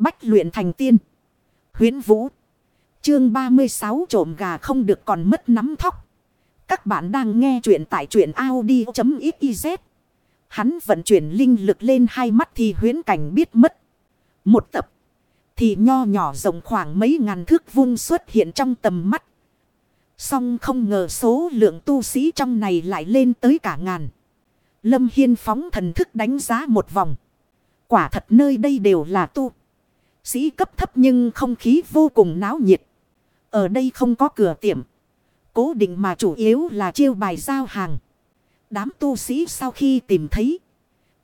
Bách luyện thành tiên. Huyến Vũ. Chương 36 trộm gà không được còn mất nắm thóc. Các bạn đang nghe truyện tại truyện Audi.xyz. Hắn vận chuyển linh lực lên hai mắt thì huyến cảnh biết mất. Một tập. Thì nho nhỏ rộng khoảng mấy ngàn thước vuông xuất hiện trong tầm mắt. Song không ngờ số lượng tu sĩ trong này lại lên tới cả ngàn. Lâm Hiên phóng thần thức đánh giá một vòng. Quả thật nơi đây đều là tu. Sĩ cấp thấp nhưng không khí vô cùng náo nhiệt. Ở đây không có cửa tiệm. Cố định mà chủ yếu là chiêu bài giao hàng. Đám tu sĩ sau khi tìm thấy.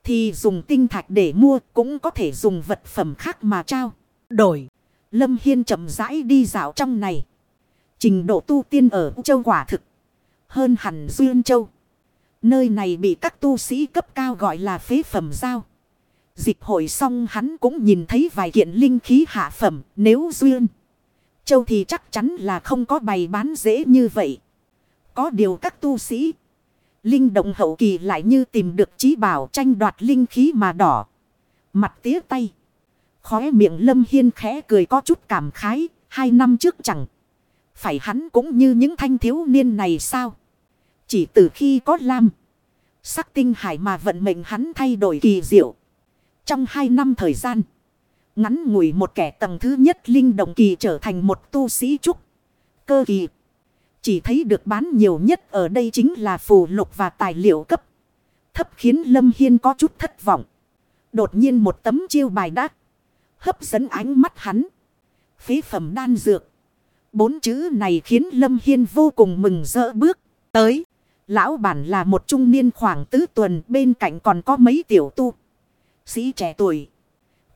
Thì dùng tinh thạch để mua cũng có thể dùng vật phẩm khác mà trao. Đổi. Lâm Hiên chậm rãi đi dạo trong này. Trình độ tu tiên ở châu quả thực. Hơn hẳn Duyên Châu. Nơi này bị các tu sĩ cấp cao gọi là phế phẩm giao. Dịch hội xong hắn cũng nhìn thấy vài kiện linh khí hạ phẩm, nếu Duyên. Châu thì chắc chắn là không có bày bán dễ như vậy. Có điều các tu sĩ. Linh động hậu kỳ lại như tìm được trí bảo tranh đoạt linh khí mà đỏ. Mặt tía tay. Khóe miệng lâm hiên khẽ cười có chút cảm khái. Hai năm trước chẳng. Phải hắn cũng như những thanh thiếu niên này sao? Chỉ từ khi có lam. Sắc tinh hải mà vận mệnh hắn thay đổi kỳ diệu. Trong hai năm thời gian. Ngắn ngủi một kẻ tầng thứ nhất linh động kỳ trở thành một tu sĩ trúc. Cơ kỳ. Chỉ thấy được bán nhiều nhất ở đây chính là phù lục và tài liệu cấp. Thấp khiến Lâm Hiên có chút thất vọng. Đột nhiên một tấm chiêu bài đắt. Hấp dẫn ánh mắt hắn. Phế phẩm đan dược. Bốn chữ này khiến Lâm Hiên vô cùng mừng rỡ bước tới. Lão bản là một trung niên khoảng tứ tuần, bên cạnh còn có mấy tiểu tu. Sĩ trẻ tuổi.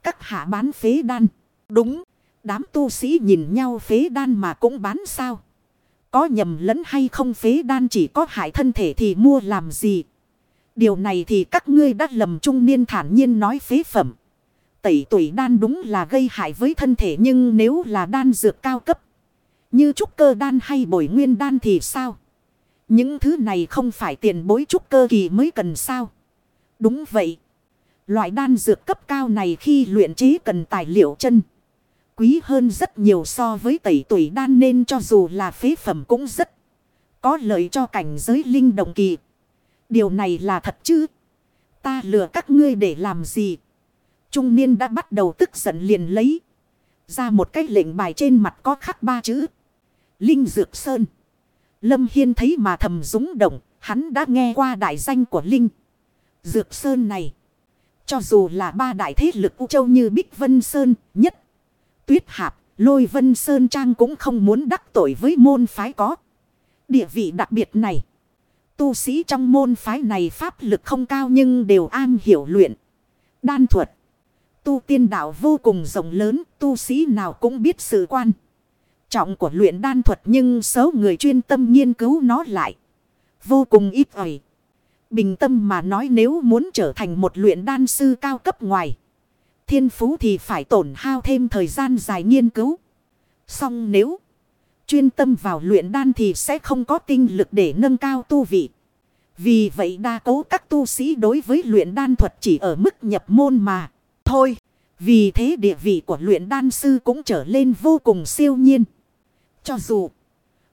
Các hạ bán phế đan. Đúng. Đám tu sĩ nhìn nhau phế đan mà cũng bán sao. Có nhầm lẫn hay không phế đan chỉ có hại thân thể thì mua làm gì. Điều này thì các ngươi đã lầm trung niên thản nhiên nói phế phẩm. Tẩy tuổi đan đúng là gây hại với thân thể nhưng nếu là đan dược cao cấp. Như trúc cơ đan hay bồi nguyên đan thì sao? Những thứ này không phải tiền bối trúc cơ kỳ mới cần sao? Đúng vậy. Loại đan dược cấp cao này khi luyện chế cần tài liệu chân. Quý hơn rất nhiều so với tẩy tuổi đan nên cho dù là phế phẩm cũng rất có lợi cho cảnh giới linh động kỳ. Điều này là thật chứ? Ta lừa các ngươi để làm gì? Trung niên đã bắt đầu tức giận liền lấy. Ra một cái lệnh bài trên mặt có khắc ba chữ. Linh Dược Sơn. Lâm Hiên thấy mà thầm rúng động. Hắn đã nghe qua đại danh của Linh. Dược Sơn này. Cho dù là ba đại thế lực U Châu như Bích Vân Sơn, nhất, Tuyết Hạp, Lôi Vân Sơn Trang cũng không muốn đắc tội với môn phái có. Địa vị đặc biệt này. Tu sĩ trong môn phái này pháp lực không cao nhưng đều an hiểu luyện. Đan thuật. Tu tiên đạo vô cùng rộng lớn, tu sĩ nào cũng biết sự quan. Trọng của luyện đan thuật nhưng số người chuyên tâm nghiên cứu nó lại. Vô cùng ít ỏi. Bình tâm mà nói nếu muốn trở thành một luyện đan sư cao cấp ngoài. Thiên phú thì phải tổn hao thêm thời gian dài nghiên cứu. Xong nếu chuyên tâm vào luyện đan thì sẽ không có tinh lực để nâng cao tu vị. Vì vậy đa cố các tu sĩ đối với luyện đan thuật chỉ ở mức nhập môn mà. Thôi, vì thế địa vị của luyện đan sư cũng trở lên vô cùng siêu nhiên. Cho dù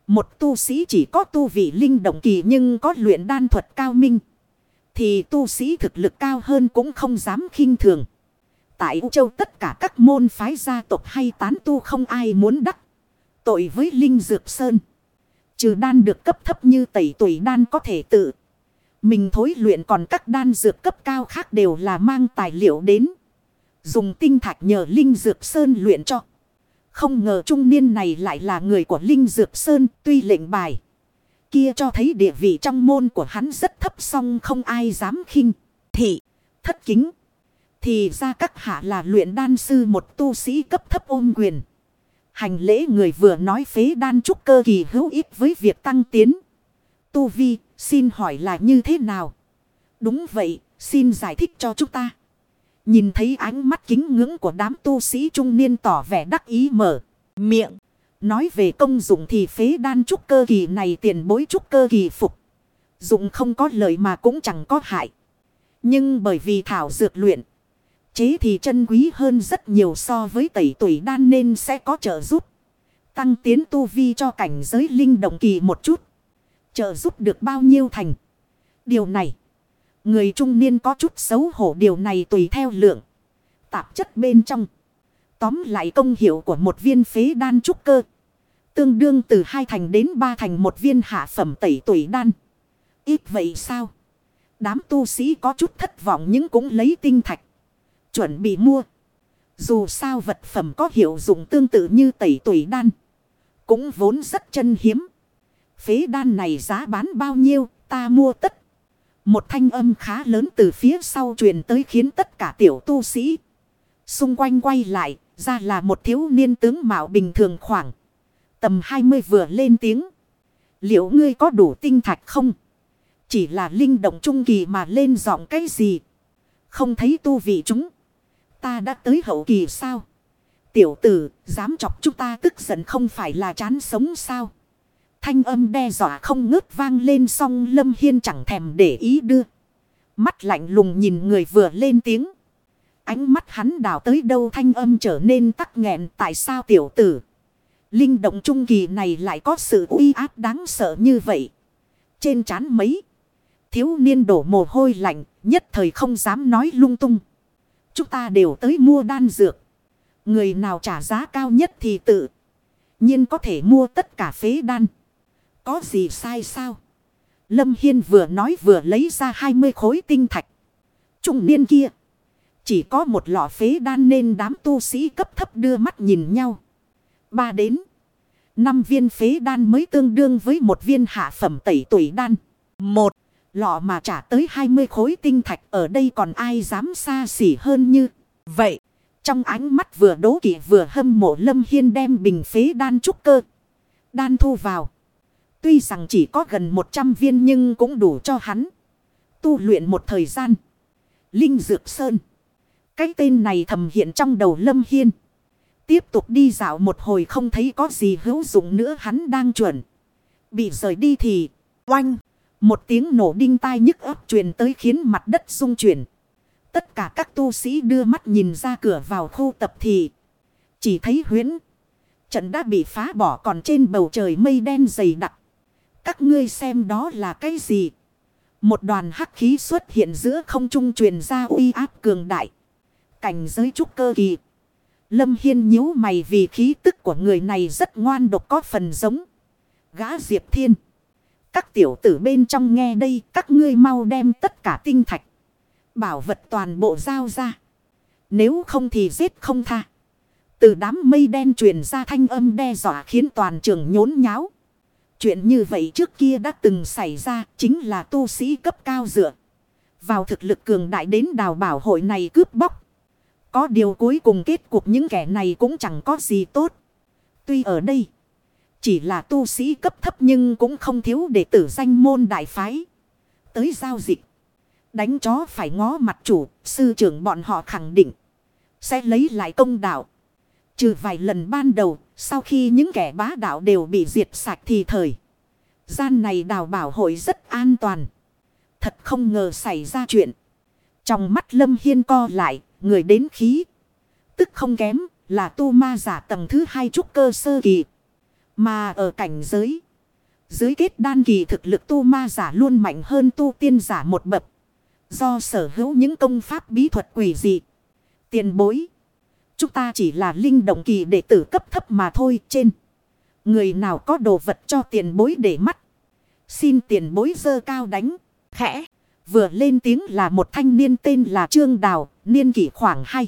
một tu sĩ chỉ có tu vị linh động kỳ nhưng có luyện đan thuật cao minh. Thì tu sĩ thực lực cao hơn cũng không dám khinh thường. Tại U Châu tất cả các môn phái gia tộc hay tán tu không ai muốn đắc. Tội với Linh Dược Sơn. Trừ đan được cấp thấp như tẩy tuổi đan có thể tự. Mình thối luyện còn các đan dược cấp cao khác đều là mang tài liệu đến. Dùng tinh thạch nhờ Linh Dược Sơn luyện cho. Không ngờ trung niên này lại là người của Linh Dược Sơn tuy lệnh bài. Kia cho thấy địa vị trong môn của hắn rất thấp song không ai dám khinh. Thị, thất kính. Thì ra các hạ là luyện đan sư một tu sĩ cấp thấp ôm quyền. Hành lễ người vừa nói phế đan trúc cơ kỳ hữu ích với việc tăng tiến. Tu vi, xin hỏi là như thế nào? Đúng vậy, xin giải thích cho chúng ta. Nhìn thấy ánh mắt kính ngưỡng của đám tu sĩ trung niên tỏ vẻ đắc ý mở miệng. Nói về công dụng thì phế đan trúc cơ kỳ này tiền bối trúc cơ kỳ phục. Dụng không có lợi mà cũng chẳng có hại. Nhưng bởi vì thảo dược luyện. chế thì chân quý hơn rất nhiều so với tẩy tuổi đan nên sẽ có trợ giúp. Tăng tiến tu vi cho cảnh giới linh động kỳ một chút. Trợ giúp được bao nhiêu thành. Điều này. Người trung niên có chút xấu hổ, điều này tùy theo lượng. Tạp chất bên trong. Tóm lại công hiệu của một viên phế đan trúc cơ. Tương đương từ hai thành đến ba thành một viên hạ phẩm tẩy tuổi đan. Ít vậy sao? Đám tu sĩ có chút thất vọng nhưng cũng lấy tinh thạch. Chuẩn bị mua. Dù sao vật phẩm có hiệu dụng tương tự như tẩy tuổi đan. Cũng vốn rất chân hiếm. Phế đan này giá bán bao nhiêu, ta mua tất. Một thanh âm khá lớn từ phía sau truyền tới khiến tất cả tiểu tu sĩ. Xung quanh quay lại ra là một thiếu niên tướng mạo bình thường khoảng. Tầm 20 vừa lên tiếng. Liệu ngươi có đủ tinh thạch không? Chỉ là linh động trung kỳ mà lên giọng cái gì? Không thấy tu vị chúng. Ta đã tới hậu kỳ sao? Tiểu tử, dám chọc chúng ta tức giận không phải là chán sống sao? Thanh âm đe dọa không ngớt vang lên song Lâm Hiên chẳng thèm để ý đưa. Mắt lạnh lùng nhìn người vừa lên tiếng. Ánh mắt hắn đảo tới đâu thanh âm trở nên tắc nghẹn, tại sao tiểu tử. Linh động trung kỳ này lại có sự uy áp đáng sợ như vậy. Trên trán mấy. Thiếu niên đổ mồ hôi lạnh, nhất thời không dám nói lung tung. Chúng ta đều tới mua đan dược. Người nào trả giá cao nhất thì tự. nhiên có thể mua tất cả phế đan. Có gì sai sao? Lâm Hiên vừa nói vừa lấy ra 20 khối tinh thạch. Trung niên kia. Chỉ có một lọ phế đan nên đám tu sĩ cấp thấp đưa mắt nhìn nhau. Ba đến. Năm viên phế đan mới tương đương với một viên hạ phẩm tẩy tuổi đan. Một. Lọ mà trả tới 20 khối tinh thạch, ở đây còn ai dám xa xỉ hơn như. Vậy. Trong ánh mắt vừa đố kỵ vừa hâm mộ, Lâm Hiên đem bình phế đan trúc cơ. Đan thu vào. Tuy rằng chỉ có gần 100 viên nhưng cũng đủ cho hắn. Tu luyện một thời gian. Linh Dược Sơn. Cái tên này thầm hiện trong đầu Lâm Hiên. Tiếp tục đi dạo một hồi không thấy có gì hữu dụng nữa hắn đang chuẩn. Bị rời đi thì, oanh. Một tiếng nổ đinh tai nhức ấp truyền tới khiến mặt đất rung chuyển. Tất cả các tu sĩ đưa mắt nhìn ra cửa vào khu tập thì. Chỉ thấy huyến. Trận đã bị phá bỏ còn trên bầu trời mây đen dày đặc. Các ngươi xem đó là cái gì? Một đoàn hắc khí xuất hiện giữa không trung truyền ra uy áp cường đại. Cảnh giới trúc cơ kỳ. Lâm Hiên nhíu mày vì khí tức của người này rất ngoan độc có phần giống. Gã Diệp Thiên. Các tiểu tử bên trong nghe đây, các ngươi mau đem tất cả tinh thạch. Bảo vật toàn bộ giao ra. Nếu không thì giết không tha. Từ đám mây đen truyền ra thanh âm đe dọa khiến toàn trường nhốn nháo. Chuyện như vậy trước kia đã từng xảy ra chính là tu sĩ cấp cao dựa. Vào thực lực cường đại đến đào bảo hội này cướp bóc. Có điều cuối cùng kết cục những kẻ này cũng chẳng có gì tốt. Tuy ở đây chỉ là tu sĩ cấp thấp nhưng cũng không thiếu đệ tử danh môn đại phái. Tới giao dịch. Đánh chó phải ngó mặt chủ, sư trưởng bọn họ khẳng định. Sẽ lấy lại công đạo. Trừ vài lần ban đầu, sau khi những kẻ bá đạo đều bị diệt sạch thì thời. Gian này đào bảo hội rất an toàn. Thật không ngờ xảy ra chuyện. Trong mắt Lâm Hiên co lại, người đến khí. Tức không kém, là tu ma giả tầng thứ hai trúc cơ sơ kỳ. Mà ở cảnh giới. Dưới kết đan kỳ thực lực tu ma giả luôn mạnh hơn tu tiên giả một bậc. Do sở hữu những công pháp bí thuật quỷ dị. Tiền bối. Chúng ta chỉ là linh động kỳ đệ tử cấp thấp mà thôi trên. Người nào có đồ vật cho tiền bối để mắt. Xin tiền bối dơ cao đánh. Khẽ. Vừa lên tiếng là một thanh niên tên là Trương Đào. Niên kỷ khoảng 2.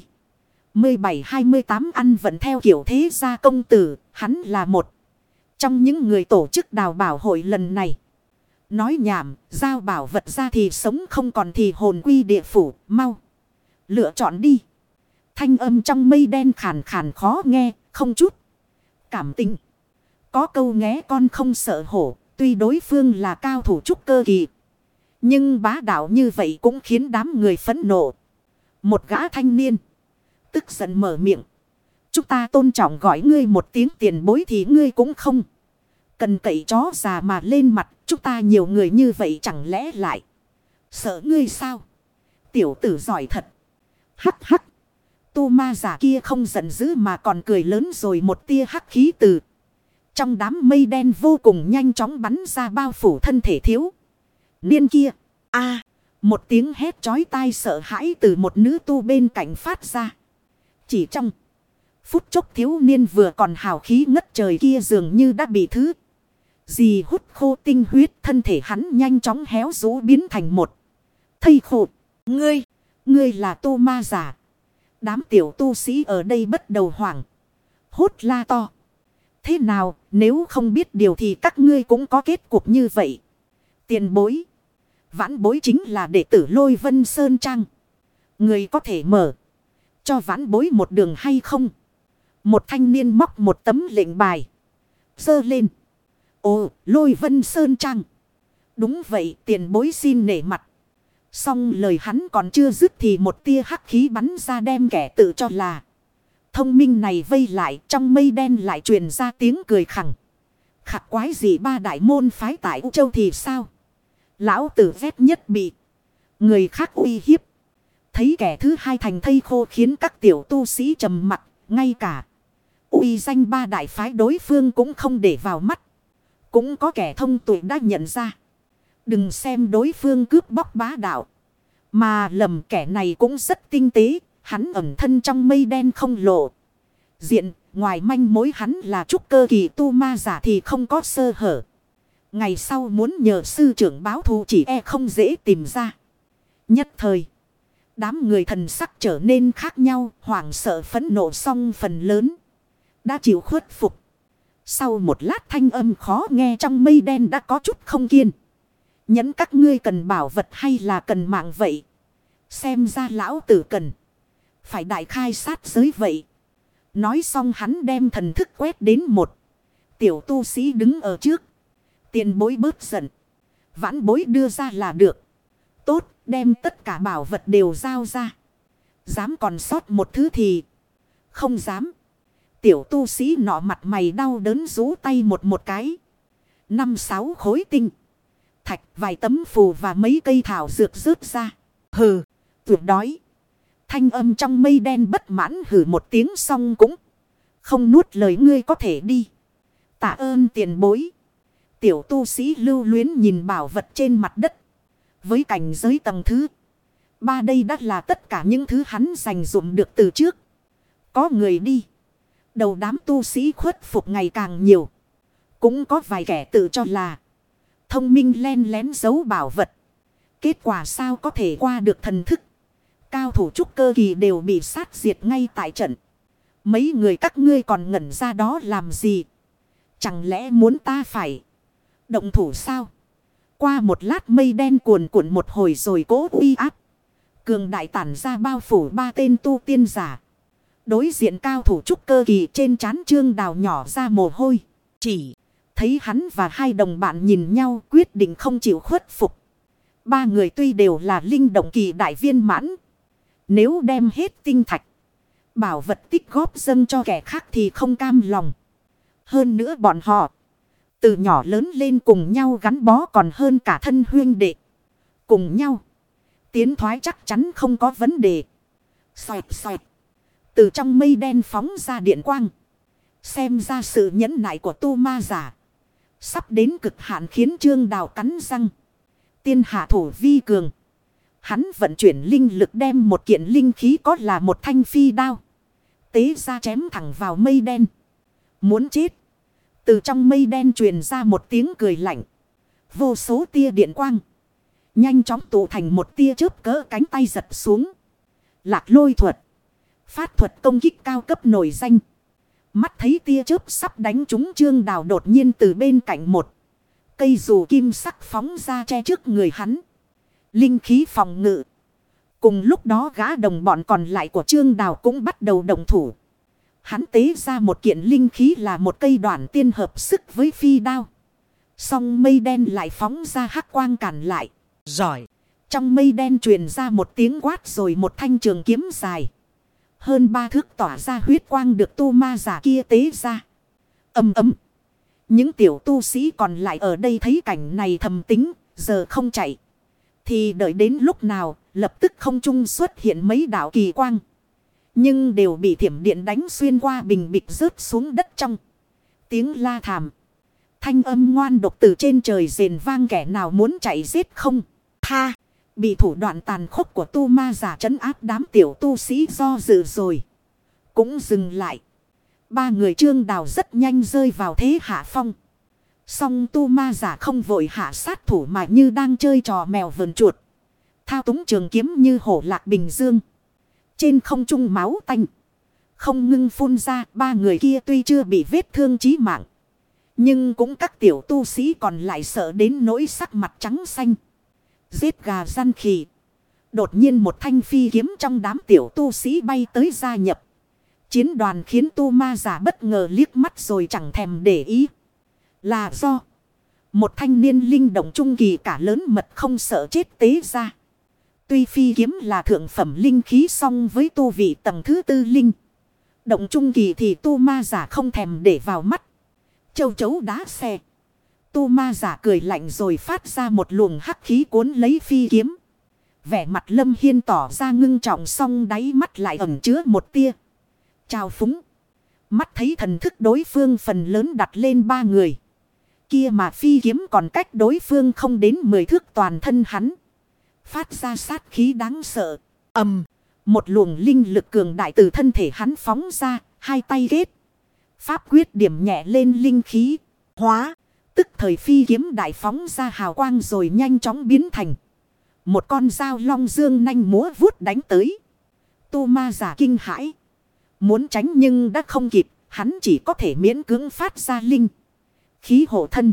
17-28 ăn vẫn theo kiểu thế gia công tử. Hắn là một. Trong những người tổ chức đào bảo hội lần này. Nói nhảm, giao bảo vật ra thì sống không còn thì hồn quy địa phủ, mau. Lựa chọn đi. Thanh âm trong mây đen khàn khàn khó nghe, không chút. Cảm tình. Có câu nghe con không sợ hổ, tuy đối phương là cao thủ trúc cơ kỳ. Nhưng bá đạo như vậy cũng khiến đám người phẫn nộ. Một gã thanh niên. Tức giận mở miệng. Chúng ta tôn trọng gọi ngươi một tiếng tiền bối thì ngươi cũng không. Cần cậy chó già mà lên mặt. Chúng ta nhiều người như vậy chẳng lẽ lại. Sợ ngươi sao? Tiểu tử giỏi thật. Hắc hắc. Tu ma giả kia không giận dữ mà còn cười lớn rồi một tia hắc khí từ. Trong đám mây đen vô cùng nhanh chóng bắn ra bao phủ thân thể thiếu. Niên kia. a, Một tiếng hét chói tai sợ hãi từ một nữ tu bên cạnh phát ra. Chỉ trong phút chốc thiếu niên vừa còn hào khí ngất trời kia dường như đã bị thứ. Gì hút khô tinh huyết, thân thể hắn nhanh chóng héo rũ biến thành một. Thây khổ. Ngươi. Ngươi là tu ma giả. Đám tiểu tu sĩ ở đây bắt đầu hoảng. Hốt la to. Thế nào nếu không biết điều thì các ngươi cũng có kết cục như vậy. Tiền bối. Vãn bối chính là đệ tử lôi vân sơn trang. Người có thể mở. Cho vãn bối một đường hay không? Một thanh niên móc một tấm lệnh bài. Dơ lên. Ồ, lôi vân sơn trang. Đúng vậy, tiền bối xin nể mặt. Xong lời hắn còn chưa dứt thì một tia hắc khí bắn ra đem kẻ tự cho là. Thông minh này vây lại, trong mây đen lại truyền ra tiếng cười khẳng. Khắc quái gì ba đại môn phái tại U Châu thì sao? Lão tử vét nhất bị. Người khác uy hiếp. Thấy kẻ thứ hai thành thây khô khiến các tiểu tu sĩ trầm mặt. Ngay cả. uy danh ba đại phái đối phương cũng không để vào mắt. Cũng có kẻ thông tuệ đã nhận ra. Đừng xem đối phương cướp bóc bá đạo. Mà lầm kẻ này cũng rất tinh tế. Hắn ẩn thân trong mây đen không lộ. Diện, ngoài manh mối hắn là trúc cơ kỳ tu ma giả thì không có sơ hở. Ngày sau muốn nhờ sư trưởng báo thù chỉ e không dễ tìm ra. Nhất thời. Đám người thần sắc trở nên khác nhau, hoảng sợ phẫn nộ xong phần lớn. Đã chịu khuất phục. Sau một lát thanh âm khó nghe trong mây đen đã có chút không kiên. Nhẫn các ngươi cần bảo vật hay là cần mạng vậy? Xem ra lão tử cần. Phải đại khai sát giới vậy. Nói xong hắn đem thần thức quét đến một. Tiểu tu sĩ đứng ở trước. Tiền bối bớt giận. Vãn bối đưa ra là được. Tốt, đem tất cả bảo vật đều giao ra. Dám còn sót một thứ thì. Không dám. Tiểu tu sĩ nọ mặt mày đau đớn rú tay một một cái. Năm sáu khối tinh. Thạch vài tấm phù và mấy cây thảo dược rớt ra. Hừ, tuyệt đói. Thanh âm trong mây đen bất mãn hử một tiếng xong cũng. Không nuốt lời ngươi có thể đi. Tạ ơn tiền bối. Tiểu tu sĩ lưu luyến nhìn bảo vật trên mặt đất. Với cảnh giới tầng thứ. Ba đây đã là tất cả những thứ hắn dành dụng được từ trước. Có người đi. Đầu đám tu sĩ khuất phục ngày càng nhiều. Cũng có vài kẻ tự cho là. Thông minh len lén giấu bảo vật. Kết quả sao có thể qua được thần thức. Cao thủ trúc cơ kỳ đều bị sát diệt ngay tại trận. Mấy người các ngươi còn ngẩn ra đó làm gì? Chẳng lẽ muốn ta phải động thủ sao? Qua một lát mây đen cuồn cuộn một hồi rồi cố uy áp. Cường đại tản ra bao phủ ba tên tu tiên giả. Đối diện cao thủ trúc cơ kỳ trên chán trương đào nhỏ ra mồ hôi. Chỉ thấy hắn và hai đồng bạn nhìn nhau quyết định không chịu khuất phục. Ba người tuy đều là linh động kỳ đại viên mãn. Nếu đem hết tinh thạch. Bảo vật tích góp dâng cho kẻ khác thì không cam lòng. Hơn nữa bọn họ. Từ nhỏ lớn lên cùng nhau gắn bó còn hơn cả thân huyên đệ. Cùng nhau. Tiến thoái chắc chắn không có vấn đề. Xoẹt xoẹt. Từ trong mây đen phóng ra điện quang. Xem ra sự nhẫn nại của tu ma giả. Sắp đến cực hạn khiến trương đào cắn răng. Tiên hạ thủ vi cường. Hắn vận chuyển linh lực đem một kiện linh khí có là một thanh phi đao. Tế ra chém thẳng vào mây đen. Muốn chết. Từ trong mây đen truyền ra một tiếng cười lạnh. Vô số tia điện quang. Nhanh chóng tụ thành một tia chớp cỡ cánh tay giật xuống. Lạc lôi thuật. Phát thuật công kích cao cấp nổi danh. Mắt thấy tia chớp sắp đánh trúng trương đào đột nhiên từ bên cạnh một. Cây dù kim sắc phóng ra che trước người hắn. Linh khí phòng ngự. Cùng lúc đó gã đồng bọn còn lại của trương đào cũng bắt đầu đồng thủ. Hắn tế ra một kiện linh khí là một cây đoạn tiên hợp sức với phi đao. Song mây đen lại phóng ra hắc quang cản lại. Giỏi. Trong mây đen truyền ra một tiếng quát rồi một thanh trường kiếm dài. Hơn ba thước tỏa ra huyết quang được tu ma giả kia tế ra. Âm ấm. Những tiểu tu sĩ còn lại ở đây thấy cảnh này thầm tính. Giờ không chạy. Thì đợi đến lúc nào, lập tức không trung xuất hiện mấy đạo kỳ quang. Nhưng đều bị thiểm điện đánh xuyên qua bình bịch rớt xuống đất trong. Tiếng la thảm. Thanh âm ngoan độc từ trên trời rền vang kẻ nào muốn chạy giết không. Tha. Bị thủ đoạn tàn khốc của tu ma giả trấn áp đám tiểu tu sĩ do dự rồi. Cũng dừng lại. Ba người trương đào rất nhanh rơi vào thế hạ phong. Song tu ma giả không vội hạ sát thủ mà như đang chơi trò mèo vườn chuột. Thao túng trường kiếm như hổ lạc bình dương. Trên không trung máu tanh. Không ngưng phun ra, ba người kia tuy chưa bị vết thương chí mạng. Nhưng cũng các tiểu tu sĩ còn lại sợ đến nỗi sắc mặt trắng xanh. Giết gà săn khỉ. Đột nhiên một thanh phi kiếm trong đám tiểu tu sĩ bay tới gia nhập. Chiến đoàn khiến tu ma giả bất ngờ liếc mắt rồi chẳng thèm để ý. Là do một thanh niên linh động trung kỳ cả lớn mật không sợ chết tế ra. Tuy phi kiếm là thượng phẩm linh khí song với tu vị tầng thứ tư linh. Động trung kỳ thì tu ma giả không thèm để vào mắt. Châu chấu đá xe. Tu ma giả cười lạnh rồi phát ra một luồng hắc khí cuốn lấy phi kiếm. Vẻ mặt lâm hiên tỏ ra ngưng trọng song đáy mắt lại ẩn chứa một tia. Chào phúng. Mắt thấy thần thức đối phương phần lớn đặt lên ba người. Kia mà phi kiếm còn cách đối phương không đến mười thước toàn thân hắn. Phát ra sát khí đáng sợ. ầm Một luồng linh lực cường đại từ thân thể hắn phóng ra. Hai tay ghét. Pháp quyết điểm nhẹ lên linh khí. Hóa. Tức thời phi kiếm đại phóng ra hào quang rồi nhanh chóng biến thành. Một con dao long dương nanh múa vuốt đánh tới. Tu ma giả kinh hãi. Muốn tránh nhưng đã không kịp. Hắn chỉ có thể miễn cưỡng phát ra linh. Khí hộ thân.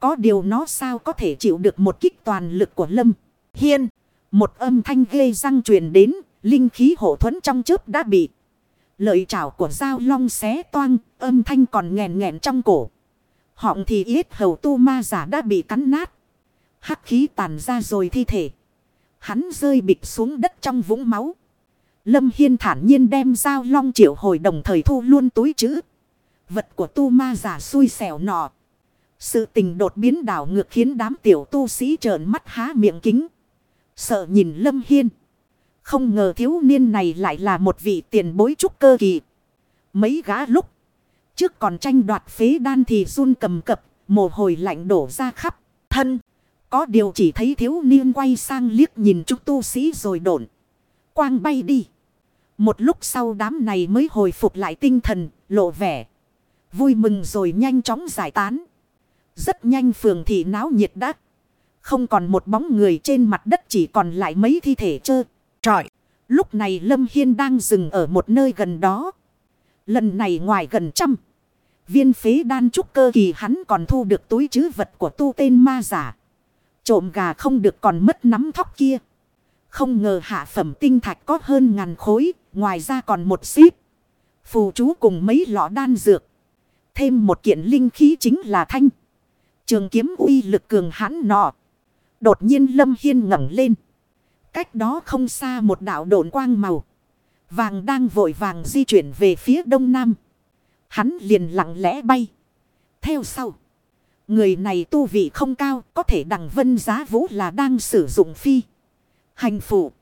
Có điều nó sao có thể chịu được một kích toàn lực của Lâm. Hiên. Một âm thanh ghê răng truyền đến. Linh khí hộ thuẫn trong chớp đã bị. Lợi chảo của dao long xé toang. Âm thanh còn nghèn nghẹn trong cổ. Họng thì yết hầu tu ma giả đã bị cắn nát. Hắc khí tàn ra rồi thi thể. Hắn rơi bịch xuống đất trong vũng máu. Lâm Hiên thản nhiên đem dao long triệu hồi đồng thời thu luôn túi chữ. Vật của tu ma giả xui xẻo nọ. Sự tình đột biến đảo ngược khiến đám tiểu tu sĩ trợn mắt há miệng kính. Sợ nhìn Lâm Hiên. Không ngờ thiếu niên này lại là một vị tiền bối trúc cơ kỳ. Mấy gã lúc. Trước còn tranh đoạt phế đan thì run cầm cập. Mồ hồi lạnh đổ ra khắp. Thân. Có điều chỉ thấy thiếu niên quay sang liếc nhìn trúc tu sĩ rồi đổn. Quang bay đi. Một lúc sau đám này mới hồi phục lại tinh thần, lộ vẻ. Vui mừng rồi nhanh chóng giải tán. Rất nhanh phường thị náo nhiệt đã Không còn một bóng người trên mặt đất chỉ còn lại mấy thi thể trơ. Trọi. Lúc này Lâm Hiên đang dừng ở một nơi gần đó. Lần này ngoài gần trăm. Viên phế đan trúc cơ kỳ hắn còn thu được túi chứ vật của tu tên ma giả. Trộm gà không được còn mất nắm thóc kia. Không ngờ hạ phẩm tinh thạch có hơn ngàn khối. Ngoài ra còn một xíp. Phù chú cùng mấy lọ đan dược. Thêm một kiện linh khí chính là thanh. Trường kiếm uy lực cường hãn nọ. Đột nhiên Lâm Hiên ngẩng lên. Cách đó không xa một đạo độn quang màu. Vàng đang vội vàng di chuyển về phía đông nam. Hắn liền lặng lẽ bay. Theo sau. Người này tu vị không cao. Có thể đằng vân giá vũ là đang sử dụng phi. Hành phụ.